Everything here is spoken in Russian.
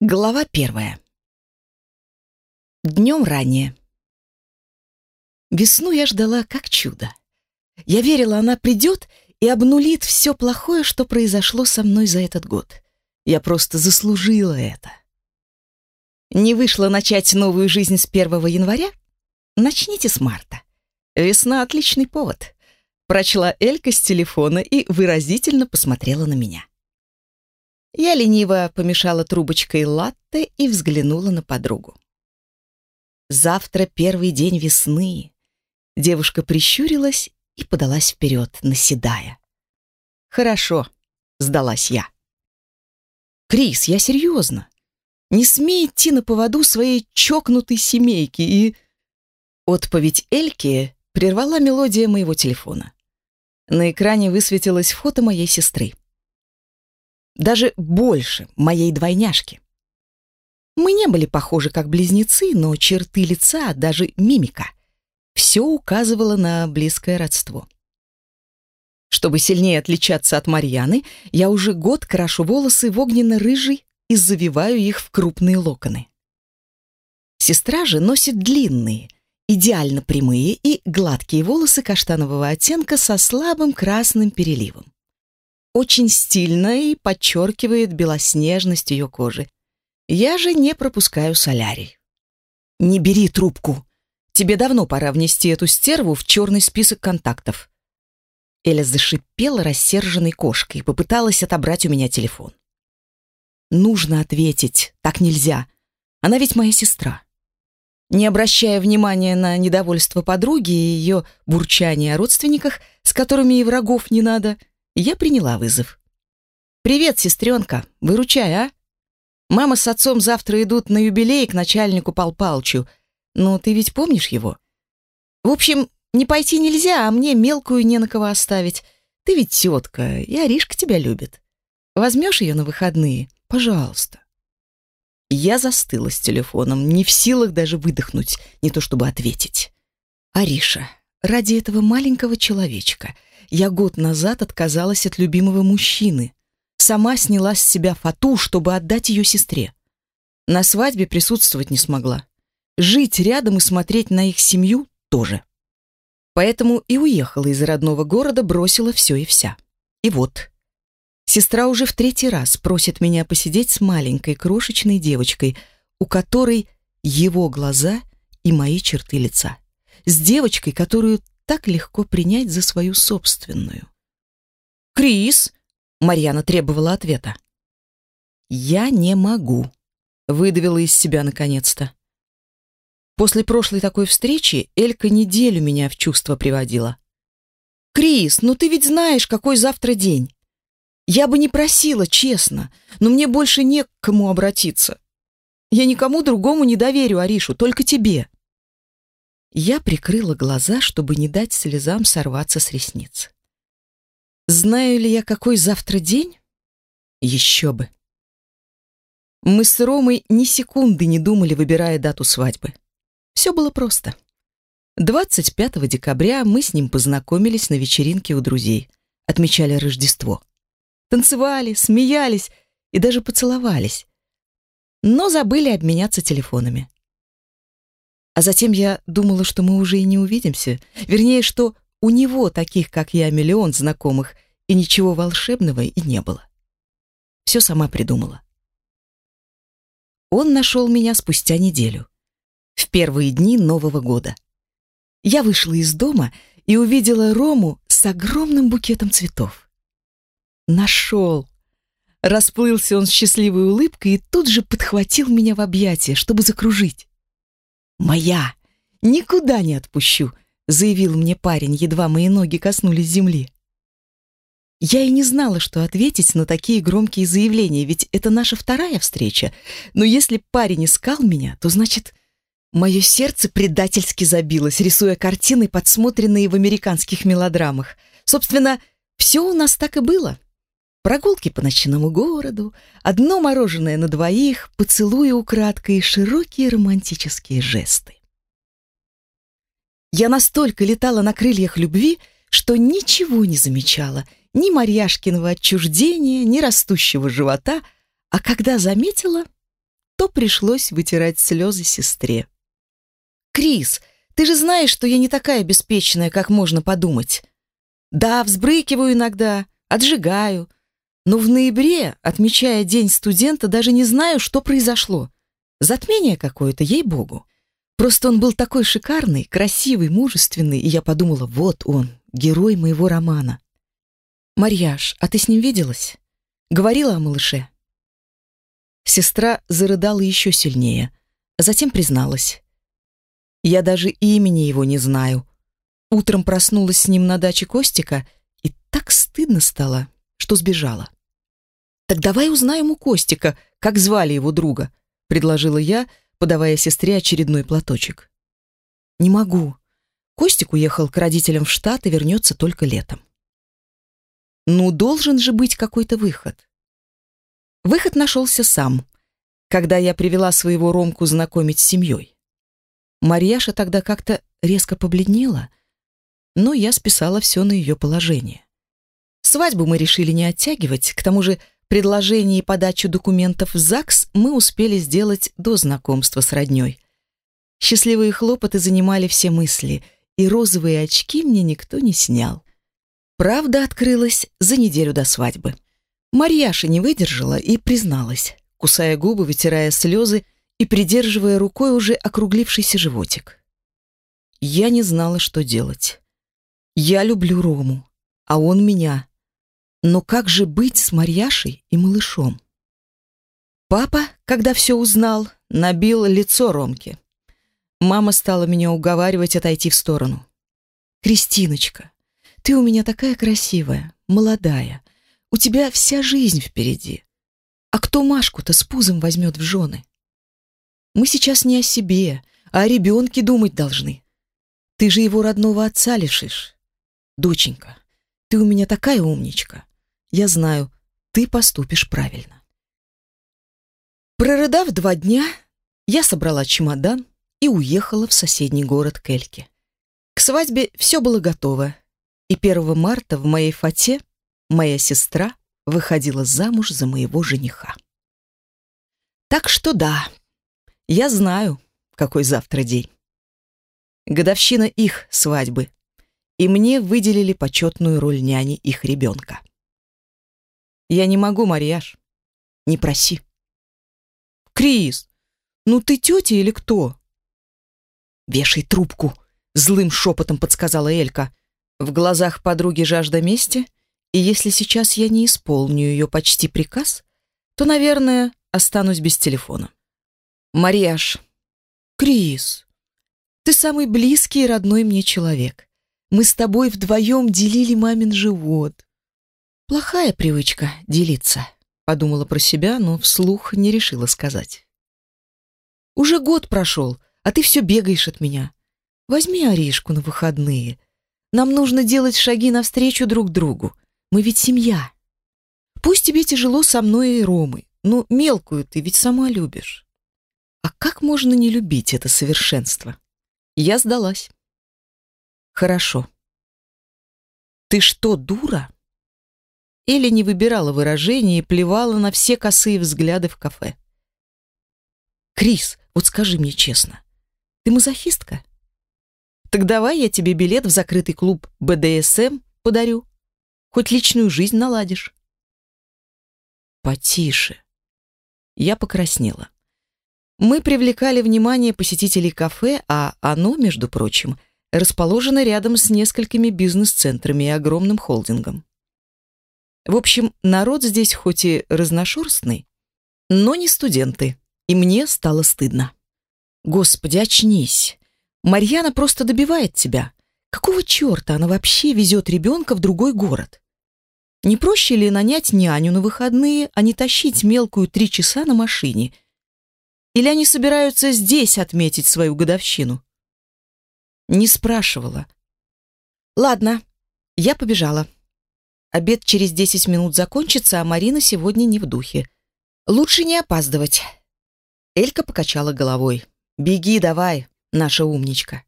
Глава первая. Днем ранее. Весну я ждала как чудо. Я верила, она придет и обнулит все плохое, что произошло со мной за этот год. Я просто заслужила это. Не вышло начать новую жизнь с 1 января? Начните с марта. Весна — отличный повод. Прочла Элька с телефона и выразительно посмотрела на меня. Я лениво помешала трубочкой латте и взглянула на подругу. Завтра первый день весны. Девушка прищурилась и подалась вперед, наседая. Хорошо, сдалась я. Крис, я серьезно. Не смей идти на поводу своей чокнутой семейки и... Отповедь Эльки прервала мелодия моего телефона. На экране высветилось фото моей сестры даже больше моей двойняшки. Мы не были похожи как близнецы, но черты лица, даже мимика, все указывало на близкое родство. Чтобы сильнее отличаться от Марьяны, я уже год крашу волосы в огненно-рыжий и завиваю их в крупные локоны. Сестра же носит длинные, идеально прямые и гладкие волосы каштанового оттенка со слабым красным переливом очень стильно и подчеркивает белоснежность ее кожи. Я же не пропускаю солярий. «Не бери трубку. Тебе давно пора внести эту стерву в черный список контактов». Эля зашипела рассерженной кошкой и попыталась отобрать у меня телефон. «Нужно ответить. Так нельзя. Она ведь моя сестра». Не обращая внимания на недовольство подруги и ее бурчание о родственниках, с которыми и врагов не надо, я приняла вызов. «Привет, сестренка, выручай, а? Мама с отцом завтра идут на юбилей к начальнику Пал Палчу. Ну, ты ведь помнишь его? В общем, не пойти нельзя, а мне мелкую не на кого оставить. Ты ведь тетка, и Аришка тебя любит. Возьмешь ее на выходные? Пожалуйста». Я застыла с телефоном, не в силах даже выдохнуть, не то чтобы ответить. «Ариша, ради этого маленького человечка — я год назад отказалась от любимого мужчины. Сама сняла с себя фату, чтобы отдать ее сестре. На свадьбе присутствовать не смогла. Жить рядом и смотреть на их семью тоже. Поэтому и уехала из родного города, бросила все и вся. И вот. Сестра уже в третий раз просит меня посидеть с маленькой крошечной девочкой, у которой его глаза и мои черты лица. С девочкой, которую так легко принять за свою собственную. «Крис!» — Марьяна требовала ответа. «Я не могу», — выдавила из себя наконец-то. После прошлой такой встречи Элька неделю меня в чувство приводила. «Крис, ну ты ведь знаешь, какой завтра день. Я бы не просила, честно, но мне больше не к кому обратиться. Я никому другому не доверю Аришу, только тебе». Я прикрыла глаза, чтобы не дать слезам сорваться с ресниц. Знаю ли я, какой завтра день? Еще бы. Мы с Ромой ни секунды не думали, выбирая дату свадьбы. Все было просто. 25 декабря мы с ним познакомились на вечеринке у друзей, отмечали Рождество. Танцевали, смеялись и даже поцеловались. Но забыли обменяться телефонами. А затем я думала, что мы уже и не увидимся. Вернее, что у него таких, как я, миллион знакомых, и ничего волшебного и не было. Все сама придумала. Он нашел меня спустя неделю, в первые дни Нового года. Я вышла из дома и увидела Рому с огромным букетом цветов. Нашел. Расплылся он с счастливой улыбкой и тут же подхватил меня в объятия, чтобы закружить. «Моя! Никуда не отпущу!» — заявил мне парень, едва мои ноги коснулись земли. Я и не знала, что ответить на такие громкие заявления, ведь это наша вторая встреча. Но если парень искал меня, то значит, мое сердце предательски забилось, рисуя картины, подсмотренные в американских мелодрамах. Собственно, все у нас так и было. Прогулки по ночному городу, одно мороженое на двоих, поцелуи украдкой широкие романтические жесты. Я настолько летала на крыльях любви, что ничего не замечала, ни Марьяшкиного отчуждения, ни растущего живота, а когда заметила, то пришлось вытирать слезы сестре. «Крис, ты же знаешь, что я не такая беспечная, как можно подумать. Да, взбрыкиваю иногда, отжигаю, но в ноябре, отмечая День студента, даже не знаю, что произошло. Затмение какое-то, ей-богу. Просто он был такой шикарный, красивый, мужественный, и я подумала, вот он, герой моего романа. «Марьяш, а ты с ним виделась? Говорила о малыше?» Сестра зарыдала еще сильнее, затем призналась. «Я даже имени его не знаю. Утром проснулась с ним на даче Костика, и так стыдно стало, что сбежала. «Так давай узнаем у Костика, как звали его друга», — предложила я, подавая сестре очередной платочек. «Не могу. Костик уехал к родителям в штат и вернется только летом». «Ну, должен же быть какой-то выход». Выход нашелся сам, когда я привела своего Ромку знакомить с семьей. Марьяша тогда как-то резко побледнела, но я списала все на ее положение. Свадьбу мы решили не оттягивать, к тому же предложение и подачу документов в ЗАГС мы успели сделать до знакомства с родней. Счастливые хлопоты занимали все мысли, и розовые очки мне никто не снял. Правда открылась за неделю до свадьбы. Марьяша не выдержала и призналась, кусая губы, вытирая слезы и придерживая рукой уже округлившийся животик. Я не знала, что делать. Я люблю Рому, а он меня. Но как же быть с Марьяшей и малышом? Папа, когда все узнал, набил лицо Ромке. Мама стала меня уговаривать отойти в сторону. «Кристиночка, ты у меня такая красивая, молодая, у тебя вся жизнь впереди. А кто Машку-то с пузом возьмет в жены? Мы сейчас не о себе, а о ребенке думать должны. Ты же его родного отца лишишь. Доченька, ты у меня такая умничка. Я знаю, ты поступишь правильно. Прорыдав два дня, я собрала чемодан и уехала в соседний город Кельки. К свадьбе все было готово, и 1 марта в моей фате моя сестра выходила замуж за моего жениха. Так что да, я знаю, какой завтра день. Годовщина их свадьбы, и мне выделили почетную роль няни их ребенка. Я не могу, Марьяш. Не проси. Крис, ну ты тетя или кто? Вешай трубку, злым шепотом подсказала Элька. В глазах подруги жажда мести — и если сейчас я не исполню ее почти приказ, то, наверное, останусь без телефона. Марьяш, Крис, ты самый близкий и родной мне человек. Мы с тобой вдвоем делили мамин живот. Плохая привычка делиться, подумала про себя, но вслух не решила сказать. Уже год прошел, а ты все бегаешь от меня. Возьми Аришку на выходные. Нам нужно делать шаги навстречу друг другу. Мы ведь семья. Пусть тебе тяжело со мной и Ромой, но мелкую ты ведь сама любишь. А как можно не любить это совершенство? Я сдалась. Хорошо. Ты что, дура? Или не выбирала выражения и плевала на все косые взгляды в кафе. Крис, вот скажи мне честно, ты мазохистка? Так давай я тебе билет в закрытый клуб БДСМ подарю. Хоть личную жизнь наладишь. Потише. Я покраснела. Мы привлекали внимание посетителей кафе, а оно, между прочим, расположено рядом с несколькими бизнес-центрами и огромным холдингом. В общем, народ здесь хоть и разношерстный, но не студенты, и мне стало стыдно. Господи, очнись. Марьяна просто добивает тебя. Какого черта она вообще везет ребенка в другой город? Не проще ли нанять няню на выходные, а не тащить мелкую три часа на машине? Или они собираются здесь отметить свою годовщину? Не спрашивала. Ладно, я побежала. Обед через десять минут закончится, а Марина сегодня не в духе. Лучше не опаздывать. Элька покачала головой. «Беги давай, наша умничка».